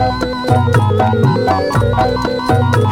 Thank you.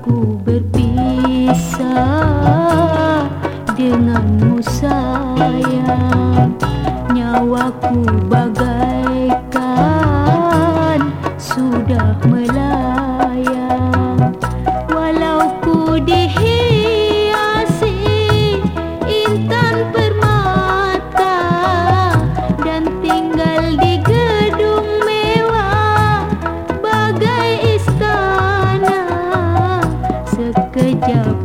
ku berpisah denganmu sayang. Nyawaku bagai Yeah.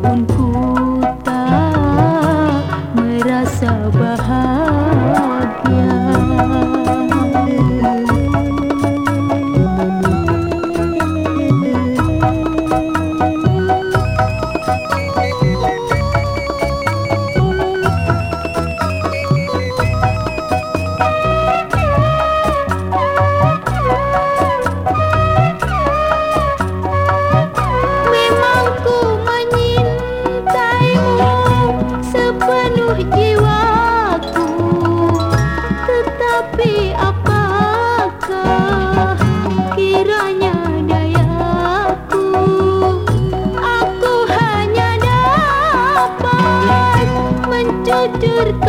Waktu, Tetapi apakah kiranya dayaku Aku hanya dapat mencucur?